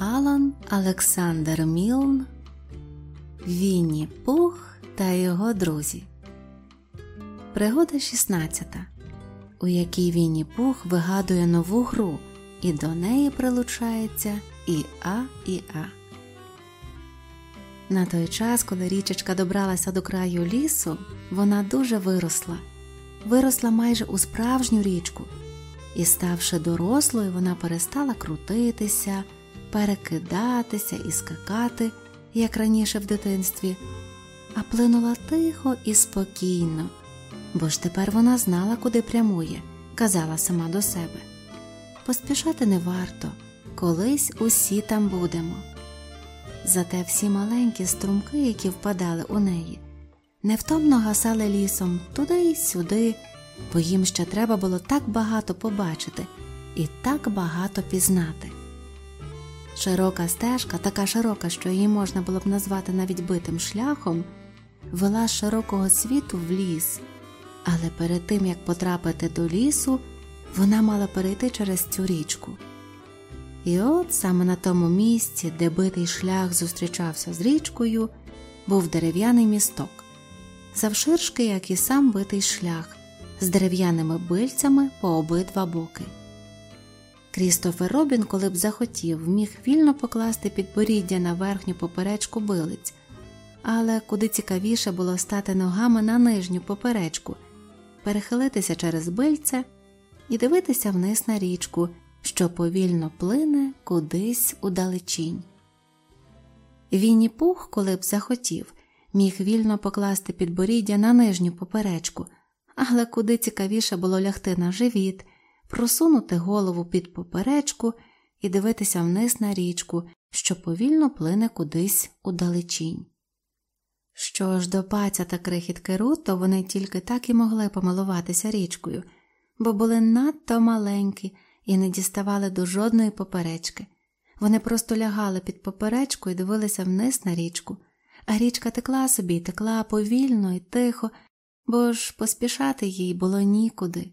Алан Олександр Мілн Вінні Пух та його друзі. Пригода 16, у якій Вінні Пух вигадує нову гру, і до неї прилучається і А, і А. На той час, коли річечка добралася до краю лісу, вона дуже виросла, виросла майже у справжню річку, і, ставши дорослою, вона перестала крутитися перекидатися і скакати, як раніше в дитинстві, а плинула тихо і спокійно, бо ж тепер вона знала, куди прямує, казала сама до себе. Поспішати не варто, колись усі там будемо. Зате всі маленькі струмки, які впадали у неї, невтомно гасали лісом туди й сюди, бо їм ще треба було так багато побачити і так багато пізнати. Широка стежка, така широка, що її можна було б назвати навіть битим шляхом, вела з широкого світу в ліс, але перед тим як потрапити до лісу, вона мала перейти через цю річку. І от саме на тому місці, де битий шлях зустрічався з річкою, був дерев'яний місток, завширшки, як і сам битий шлях, з дерев'яними бильцями по обидва боки. Крістофер Робін, коли б захотів, міг вільно покласти підборіддя на верхню поперечку билиць, але куди цікавіше було стати ногами на нижню поперечку, перехилитися через бильце і дивитися вниз на річку, що повільно плине кудись у далечінь. Вінні пух, коли б захотів, міг вільно покласти підборіддя на нижню поперечку, але куди цікавіше було лягти на живіт просунути голову під поперечку і дивитися вниз на річку, що повільно плине кудись у далечінь. Що ж до паця та крихітки Рут, то вони тільки так і могли помилуватися річкою, бо були надто маленькі і не діставали до жодної поперечки. Вони просто лягали під поперечку і дивилися вниз на річку, а річка текла собі текла повільно і тихо, бо ж поспішати їй було нікуди.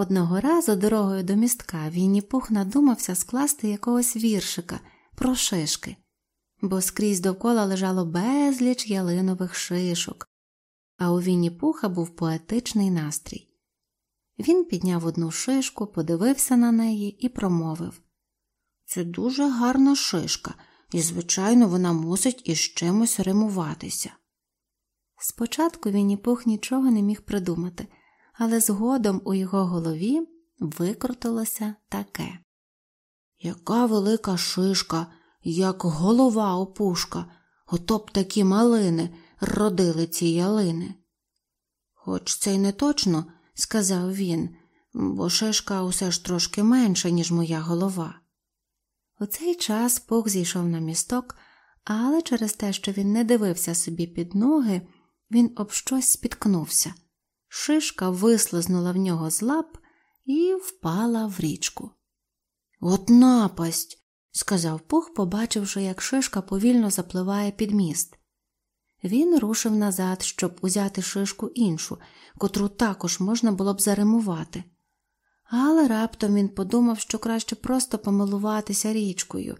Одного разу дорогою до містка Вінні Пух надумався скласти якогось віршика про шишки, бо скрізь довкола лежало безліч ялинових шишок, а у Вінні Пуха був поетичний настрій. Він підняв одну шишку, подивився на неї і промовив Це дуже гарна шишка, і, звичайно, вона мусить із чимось римуватися. Спочатку Вінні Пух нічого не міг придумати але згодом у його голові викрутилося таке. Яка велика шишка, як голова опушка, ото б такі малини родили ці ялини. Хоч це й не точно, сказав він, бо шишка усе ж трошки менша, ніж моя голова. У цей час Пух зійшов на місток, але через те, що він не дивився собі під ноги, він об щось спіткнувся. Шишка вислизнула в нього з лап і впала в річку. От напасть, сказав Пух, побачивши, як шишка повільно запливає під міст. Він рушив назад, щоб узяти шишку іншу, котру також можна було б заримувати. Але раптом він подумав, що краще просто помилуватися річкою,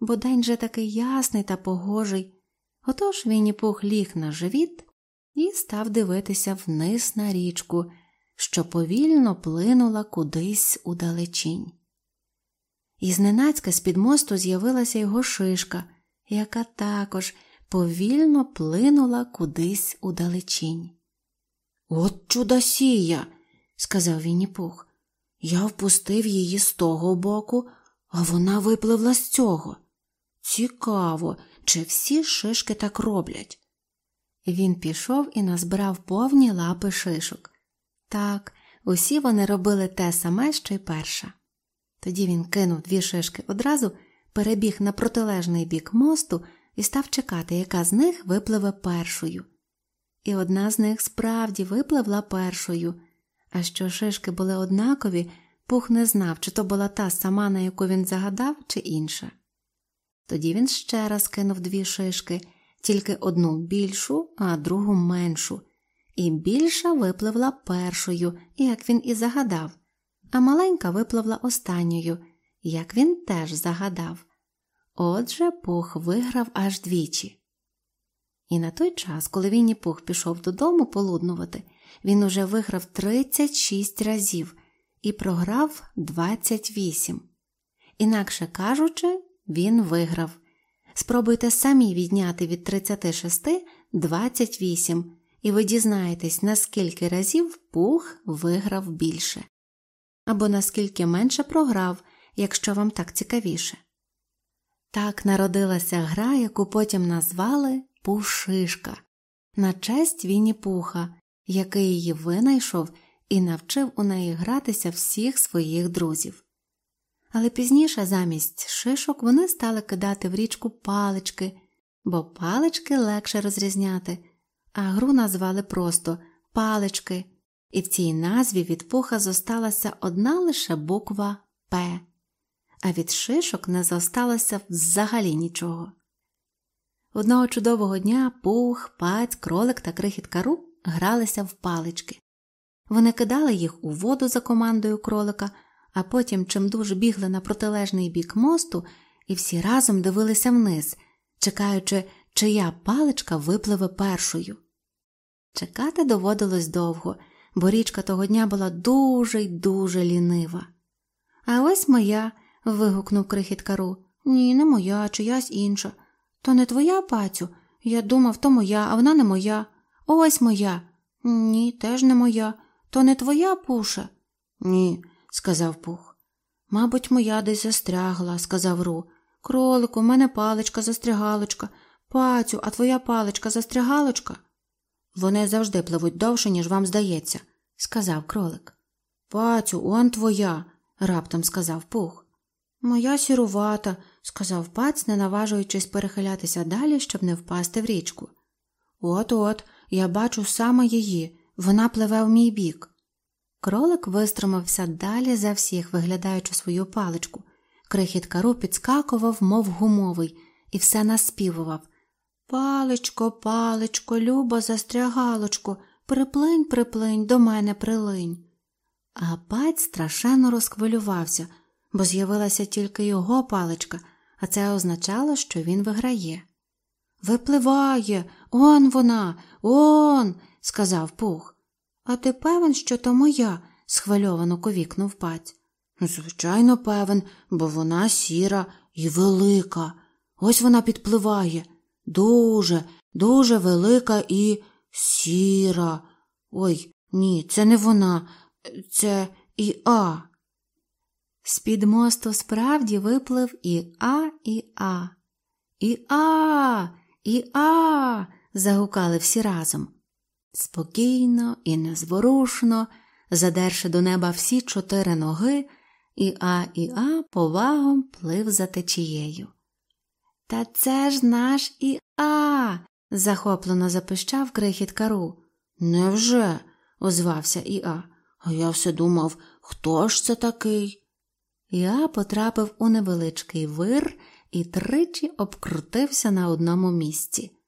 бо день же такий ясний та погожий. Отож він і пух ліг на живіт і став дивитися вниз на річку, що повільно плинула кудись у далечінь. І зненацька з під мосту з'явилася його шишка, яка також повільно плинула кудись у далечінь. От чудосія, сказав Вінніпух. Я впустив її з того боку, а вона випливла з цього. Цікаво, чи всі шишки так роблять. Він пішов і назбирав повні лапи шишок. Так, усі вони робили те саме, що й перша. Тоді він кинув дві шишки одразу, перебіг на протилежний бік мосту і став чекати, яка з них випливе першою. І одна з них справді випливла першою, а що шишки були однакові, пух не знав, чи то була та сама, на яку він загадав, чи інша. Тоді він ще раз кинув дві шишки тільки одну більшу, а другу меншу, і більша випливла першою, як він і загадав, а маленька випливла останньою, як він теж загадав. Отже, пух виграв аж двічі. І на той час, коли Вінні Пух пішов додому полуднувати, він уже виграв 36 разів і програв 28. Інакше кажучи, він виграв. Спробуйте самі відняти від 36 28, і ви дізнаєтесь, наскільки разів пух виграв більше. Або наскільки менше програв, якщо вам так цікавіше. Так народилася гра, яку потім назвали Пушишка на честь Вінні Пуха, який її винайшов і навчив у неї гратися всіх своїх друзів. Але пізніше замість шишок вони стали кидати в річку палички, бо палички легше розрізняти, а гру назвали просто палички, і в цій назві від пуха зосталася одна лише буква П, а від шишок не зосталося взагалі нічого. Одного чудового дня пух, паць, кролик та крихітка Ру гралися в палички. Вони кидали їх у воду за командою кролика, а потім чимдуж бігли на протилежний бік мосту і всі разом дивилися вниз, чекаючи, чия паличка випливе першою. Чекати доводилось довго, бо річка того дня була дуже й дуже лінива. А ось моя. вигукнув крихітка Ру. Ні, не моя, чиясь інша. То не твоя пацю? Я думав, то моя, а вона не моя. Ось моя. Ні, теж не моя. То не твоя пуша? Ні, сказав пух. Мабуть, моя десь застрягла, сказав Ру. Кролику, в мене паличка застрягалочка. Пацю, а твоя паличка застрягалочка? Вони завжди пливуть довше, ніж вам здається, сказав кролик. Пацю, он твоя, раптом сказав пух. Моя сірувата, сказав пац, не наважуючись перехилятися далі, щоб не впасти в річку. От от, я бачу саме її, вона пливе в мій бік. Кролик вистромився далі за всіх, виглядаючи свою паличку. Крихіт Ру підскакував, мов гумовий, і все наспівував. Паличко, паличко, любо застрягалочко, приплинь, приплинь, до мене прилинь. А паць страшенно розхвилювався, бо з'явилася тільки його паличка, а це означало, що він виграє. Випливає, он вона, он, сказав пух. А ти певен, що то моя? схвильовано ковікнув паць. Звичайно, певен, бо вона сіра і велика. Ось вона підпливає. Дуже, дуже велика і сіра. Ой, ні, це не вона, це і А. З під мосту справді виплив і А, і А. І А, і А. загукали всі разом. Спокійно і незворушно, задерши до неба всі чотири ноги, і А і А повагом плив за течією. Та це ж наш і А. захоплено запищав крихіт кару. Невже? озвався Іа. А я все думав, хто ж це такий? Іа потрапив у невеличкий вир і тричі обкрутився на одному місці.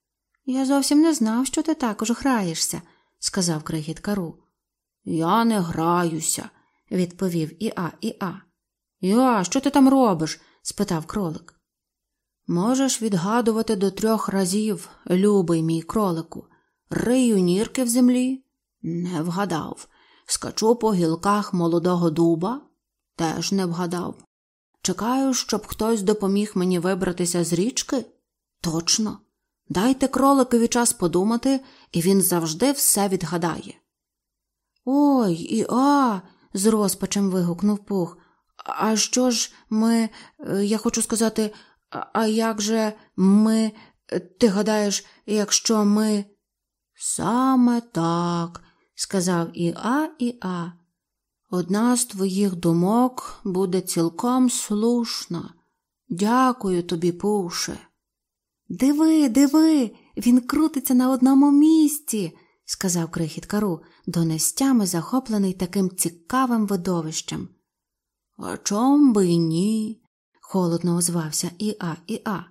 Я зовсім не знав, що ти також граєшся, сказав крихіт кару. Я не граюся, відповів Іа Іа. Іа, що ти там робиш? спитав кролик. Можеш відгадувати до трьох разів, любий мій кролику, рию нірки в землі? Не вгадав. Скачу по гілках молодого дуба? Теж не вгадав. Чекаю, щоб хтось допоміг мені вибратися з річки? Точно. Дайте кроликові час подумати, і він завжди все відгадає. Ой, і а. з розпачем вигукнув пух. А що ж ми, е, я хочу сказати, а як же ми, ти гадаєш, якщо ми. Саме так, сказав і А, і А. Одна з твоїх думок буде цілком слушна. Дякую тобі, пуше. Диви, диви, він крутиться на одному місці, сказав крихіт кару, донестями захоплений таким цікавим видовищем. А чом би ні? холодно озвався Іа Іа.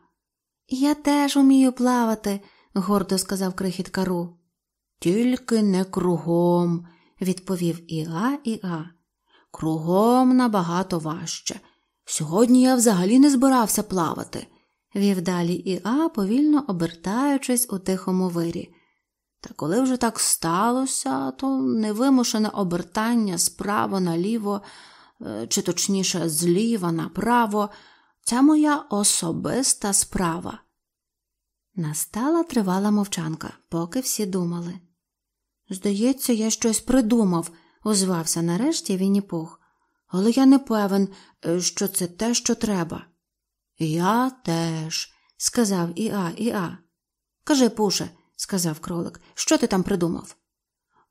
Я теж умію плавати, гордо сказав крихіт кару. Тільки не кругом, відповів Іа Іа. Кругом набагато важче. Сьогодні я взагалі не збирався плавати. Вів далі Іа, повільно обертаючись у тихому вирі. Та коли вже так сталося, то невимушене обертання справа наліво, е, чи точніше, зліва направо, це моя особиста справа. Настала тривала мовчанка, поки всі думали. Здається, я щось придумав, озвався нарешті Вінніпух. Але я не певен, е, що це те, що треба. Я теж, сказав Іа Іа. Кажи, Пуше, сказав кролик, що ти там придумав?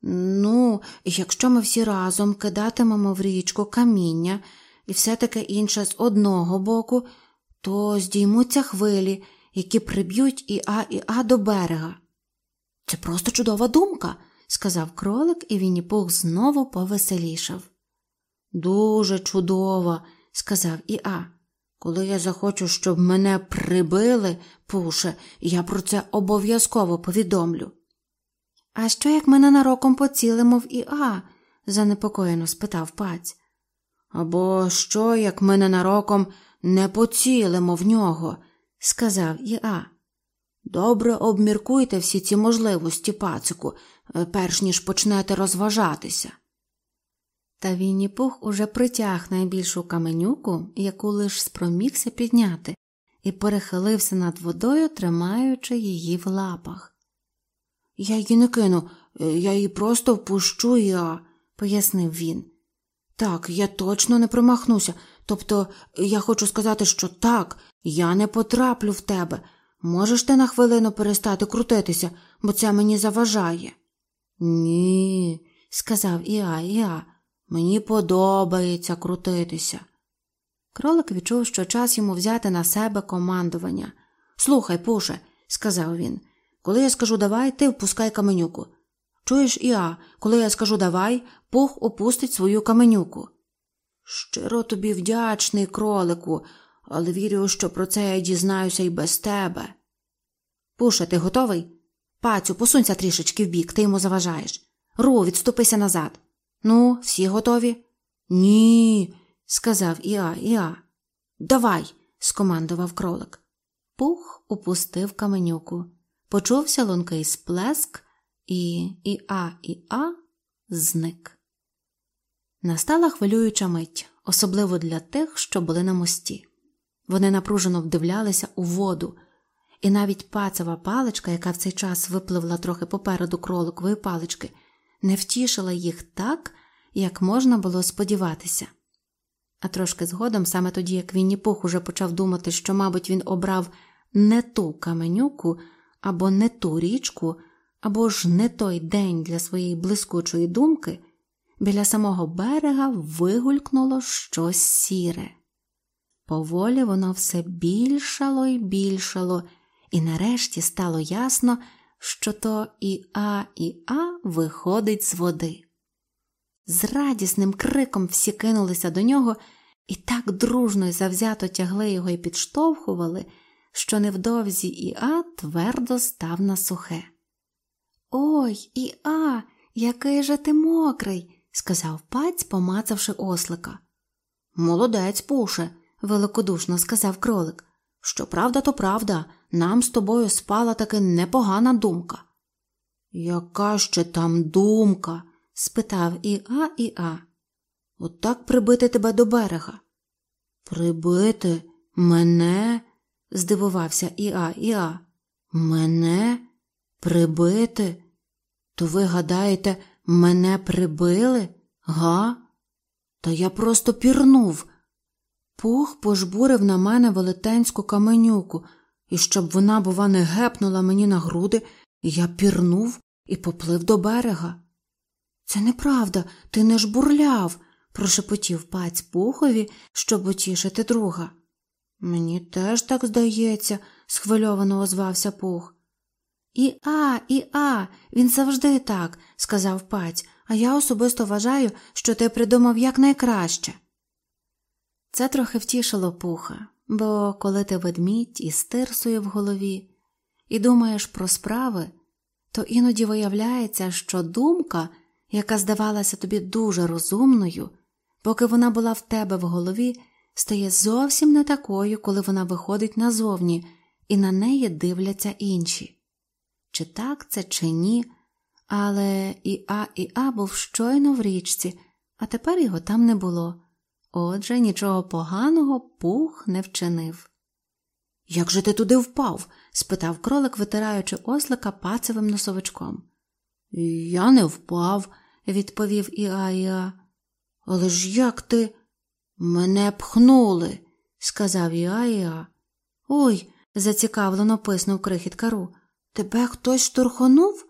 Ну, якщо ми всі разом кидатимемо в річку каміння і все таке інше з одного боку, то здіймуться хвилі, які приб'ють Іа Іа до берега. Це просто чудова думка, сказав кролик, і Вінніпух знову повеселішав. Дуже чудова, сказав Іа. Коли я захочу, щоб мене прибили, пуше, я про це обов'язково повідомлю. А що, як ми ненароком поцілимо в Іа? занепокоєно спитав паць. Або що, як ми ненароком не поцілимо в нього, сказав Іа. Добре обміркуйте всі ці можливості, пацику, е, перш ніж почнете розважатися. Та Вінні Пух уже притяг найбільшу каменюку, яку лиш спромігся підняти, і перехилився над водою, тримаючи її в лапах. Я її не кину, е, я її просто впущу, я, пояснив він. Так, я точно не промахнуся. Тобто я хочу сказати, що так, я не потраплю в тебе. Можеш ти на хвилину перестати крутитися, бо це мені заважає? Ні, сказав Іа Іа, мені подобається крутитися. Кролик відчув, що час йому взяти на себе командування. Слухай, Пуше, сказав він, коли я скажу давай, ти впускай каменюку. Чуєш, Іа, коли я скажу давай, пух опустить свою каменюку. Щиро тобі вдячний, кролику, але вірю, що про це я дізнаюся й без тебе. Пуше, ти готовий? Пацю, посунься трішечки вбік, ти йому заважаєш. Ру, відступися назад. Ну, всі готові? Ні, сказав Іа Іа. Давай, скомандував кролик. Пух упустив каменюку. Почувся лункий сплеск, і Іа Іа зник. Настала хвилююча мить, особливо для тих, що були на мості. Вони напружено вдивлялися у воду, і навіть пацева паличка, яка в цей час випливла трохи попереду кроликової палички, не втішила їх так, як можна було сподіватися. А трошки згодом, саме тоді, як Вінні Пух уже почав думати, що, мабуть, він обрав не ту каменюку або не ту річку, або ж не той день для своєї блискучої думки, біля самого берега вигулькнуло щось сіре. Поволі воно все більшало і більшало, і нарешті стало ясно, що то і А, і А виходить з води. З радісним криком всі кинулися до нього і так дружно й завзято тягли його і підштовхували, що невдовзі Іа твердо став на сухе. Ой, Іа, який же ти мокрий, сказав паць, помацавши ослика. Молодець, пуше, великодушно сказав кролик. Щоправда, то правда, нам з тобою спала таки непогана думка. Яка ще там думка? спитав Іа Іа. Отак прибити тебе до берега. Прибити мене? здивувався Іа Іа. Мене прибити? То ви гадаєте, мене прибили? Га? Та я просто пірнув. Пух пожбурив на мене велетенську каменюку, і щоб вона, бува, не гепнула мені на груди, я пірнув і поплив до берега. Це неправда, ти не жбурляв, прошепотів паць пухові, щоб утішити друга. Мені теж так здається, схвильовано озвався пух. І а, і а, він завжди так, сказав паць, а я особисто вважаю, що ти придумав якнайкраще. Це трохи втішило пуха, бо коли ти ведмідь із тирсою в голові і думаєш про справи, то іноді виявляється, що думка, яка здавалася тобі дуже розумною, поки вона була в тебе в голові, стає зовсім не такою, коли вона виходить назовні, і на неї дивляться інші. Чи так це, чи ні, але і А, і А був щойно в річці, а тепер його там не було. Отже, нічого поганого пух не вчинив. Як же ти туди впав? спитав кролик, витираючи ослика пацевим носовичком. Я не впав, відповів Іа. Але ж як ти? Мене пхнули, сказав Іа. Ой, зацікавлено писнув крихіт кару. Тебе хтось штурхонув?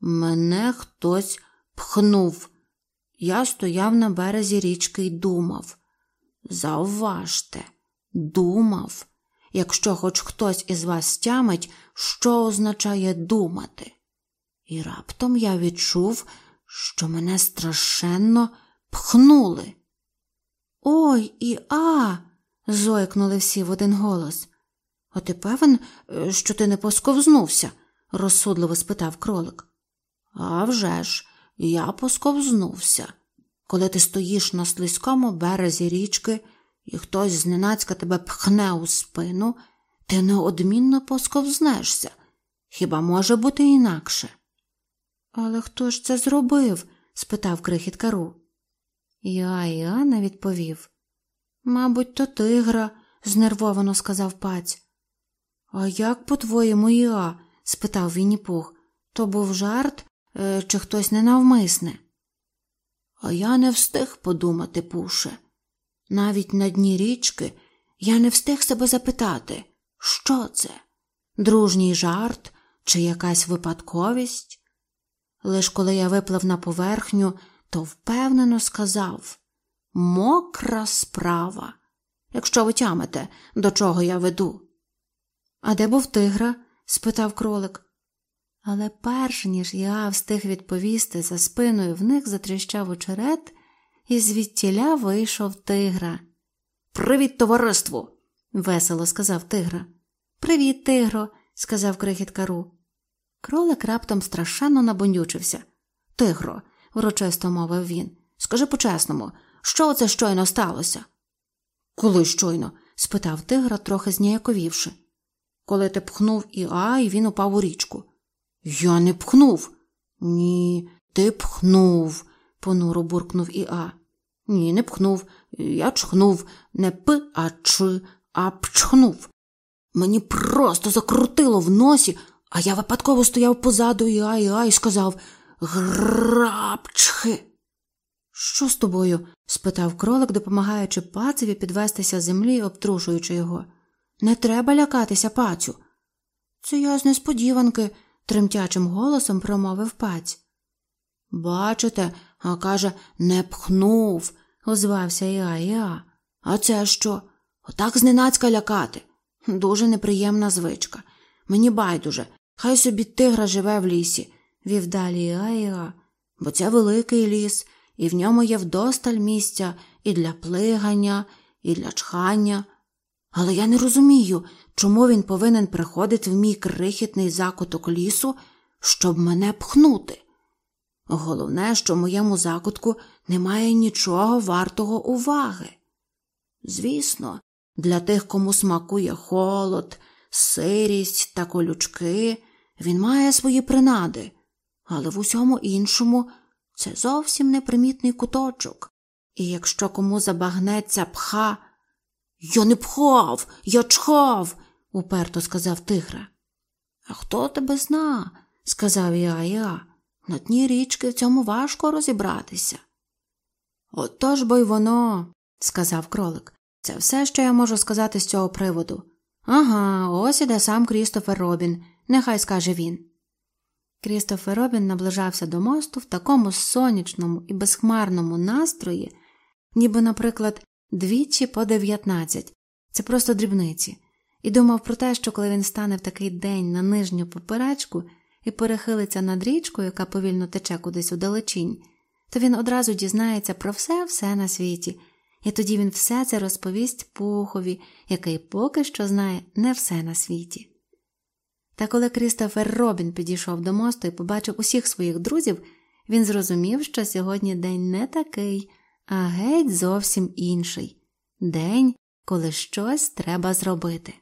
Мене хтось пхнув. Я стояв на березі річки й думав. Завважте, думав, якщо хоч хтось із вас стямить, що означає думати. І раптом я відчув, що мене страшенно пхнули. Ой і а. зойкнули всі в один голос. А ти певен, е, що ти не посковзнувся? розсудливо спитав кролик. «А вже ж, я посковзнувся. Коли ти стоїш на слизькому березі річки, і хтось зненацька тебе пхне у спину, ти неодмінно посковзнешся. Хіба може бути інакше? Але хто ж це зробив? спитав крихіт кару. Я і Анна відповів. Мабуть, то тигра, знервовано сказав паць. А як, по-твоєму, Іа? спитав Вінніпух. То був жарт, чи хтось ненавмисне? А я не встиг подумати, Пуше. Навіть на дні річки я не встиг себе запитати, що це? Дружній жарт чи якась випадковість? Лиш коли я виплив на поверхню, то впевнено сказав мокра справа, якщо ви тямите, до чого я веду. А де був тигра? спитав кролик. Але перш ніж я встиг відповісти, за спиною в них затріщав очерет, і звідтіля вийшов тигра. Привіт, товариству! весело сказав тигра. Привіт, тигро, сказав крихіт кару. Кролик раптом страшенно набонючився. Тигро, урочисто мовив він, скажи по-чесному, що оце щойно сталося? Коли щойно? спитав тигра, трохи зніяковівши. Коли ти пхнув Іа, і він упав у річку. Я не пхнув. Ні, ти пхнув, понуро буркнув Іа. Ні, не пхнув. Я чхнув не п, а ч, а пчхнув. Мені просто закрутило в носі, а я випадково стояв позаду Іа Іа і сказав Грапчхи. Що з тобою? спитав кролик, допомагаючи пацеві підвестися з землі і обтрушуючи його. Не треба лякатися, пацю. Це я з несподіванки, тремтячим голосом промовив паць. Бачите, а каже, не пхнув, озвався Іа Іа. А це що? Отак зненацька лякати. Дуже неприємна звичка. Мені байдуже, хай собі тигра живе в лісі, вів далі Іа Іа. бо це великий ліс, і в ньому є вдосталь місця і для плигання, і для чхання. Але я не розумію, чому він повинен приходити в мій крихітний закуток лісу, щоб мене пхнути. Головне, що в моєму закутку немає нічого вартого уваги. Звісно, для тих, кому смакує холод, сирість та колючки, він має свої принади, але в усьому іншому це зовсім непримітний куточок, і якщо кому забагнеться пха, я не пхав, я чхав, уперто сказав тигра. А хто тебе зна? сказав я я. На дні річки в цьому важко розібратися. Отож бо й воно, сказав кролик. Це все, що я можу сказати з цього приводу. Ага, ось іде сам Крістофер Робін, нехай скаже він. Крістофер Робін наближався до мосту в такому сонячному і безхмарному настрої, ніби, наприклад, двічі по дев'ятнадцять це просто дрібниці, і думав про те, що коли він стане в такий день на нижню поперечку і перехилиться над річкою, яка повільно тече кудись у далечінь, то він одразу дізнається про все все на світі, і тоді він все це розповість пухові, який поки що знає не все на світі. Та коли Крістофер Робін підійшов до мосту і побачив усіх своїх друзів, він зрозумів, що сьогодні день не такий, а геть зовсім інший. день, коли щось треба зробити.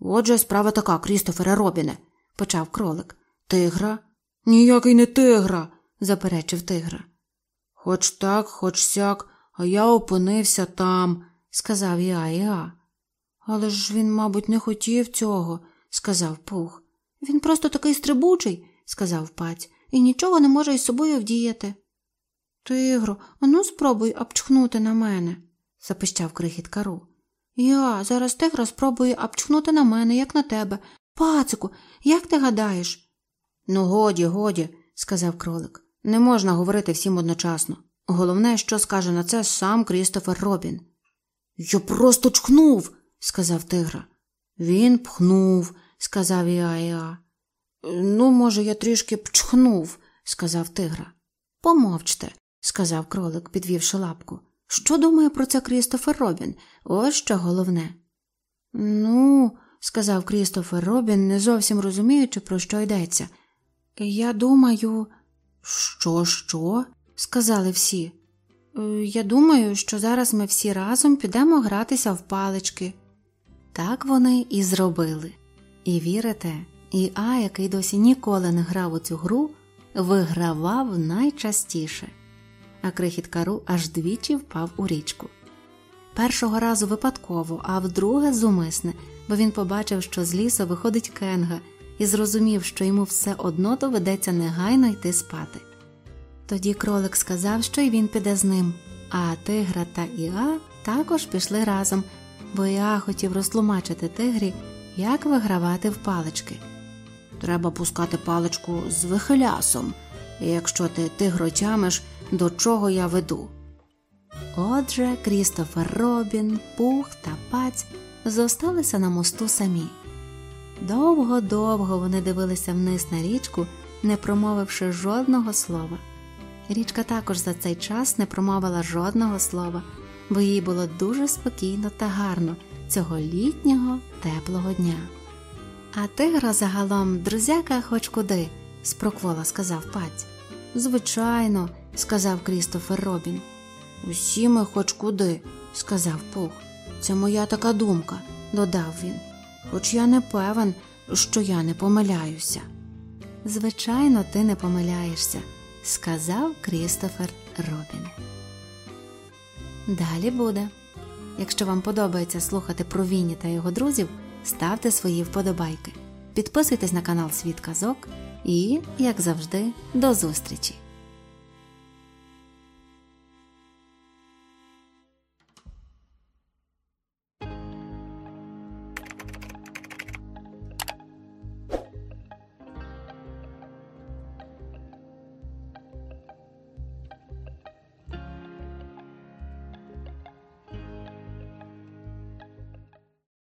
Отже, справа така, Крістофере Робіне, почав кролик. Тигра? Ніякий не тигра, заперечив тигра. Хоч так, хоч сяк, а я опинився там, сказав я Іа. Але ж він, мабуть, не хотів цього, сказав Пух. Він просто такий стрибучий, сказав паць, і нічого не може із собою вдіяти. Тигро, ану спробуй обчхнути на мене, запищав крихіт кару. Я зараз тигра спробую обчхнути на мене, як на тебе. Пацику, як ти гадаєш? Ну, годі, годі, сказав кролик. Не можна говорити всім одночасно. Головне, що скаже на це сам Крістофер Робін. Я просто чхнув, сказав тигра. Він пхнув, сказав Іа-Іа. Ну, може, я трішки пчхнув, сказав тигра. Помовчте, сказав кролик, підвівши лапку. Що думає про це Крістофер Робін? Ось що головне. Ну, сказав Крістофер Робін, не зовсім розуміючи, про що йдеться. Я думаю, що, що? сказали всі. «Е, Я думаю, що зараз ми всі разом підемо гратися в палички. Так вони і зробили. І вірите, і А, який досі ніколи не грав у цю гру, вигравав найчастіше, а крихіт кару аж двічі впав у річку. Першого разу випадково, а вдруге зумисне, бо він побачив, що з лісу виходить кенга, і зрозумів, що йому все одно доведеться негайно йти спати. Тоді кролик сказав, що й він піде з ним, а тигра та Іа також пішли разом, бо Іа хотів розтлумачити тигрі, як вигравати в палички. Треба пускати паличку з вихилясом, і якщо ти тигро тямиш, до чого я веду. Отже, Крістофер Робін, Пух та Паць зосталися на мосту самі. Довго-довго вони дивилися вниз на річку, не промовивши жодного слова. Річка також за цей час не промовила жодного слова, бо їй було дуже спокійно та гарно цього літнього теплого дня. А тигра загалом друзяка хоч куди, спроквола сказав паць. Звичайно, сказав Крістофер Робін. Усі ми хоч куди, сказав Пух. Це моя така думка, додав він. Хоч я не певен, що я не помиляюся. Звичайно, ти не помиляєшся, сказав Крістофер Робін. Далі буде. Якщо вам подобається слухати про Вінні та його друзів, ставте свої вподобайки, підписуйтесь на канал Світ Казок і, як завжди, до зустрічі!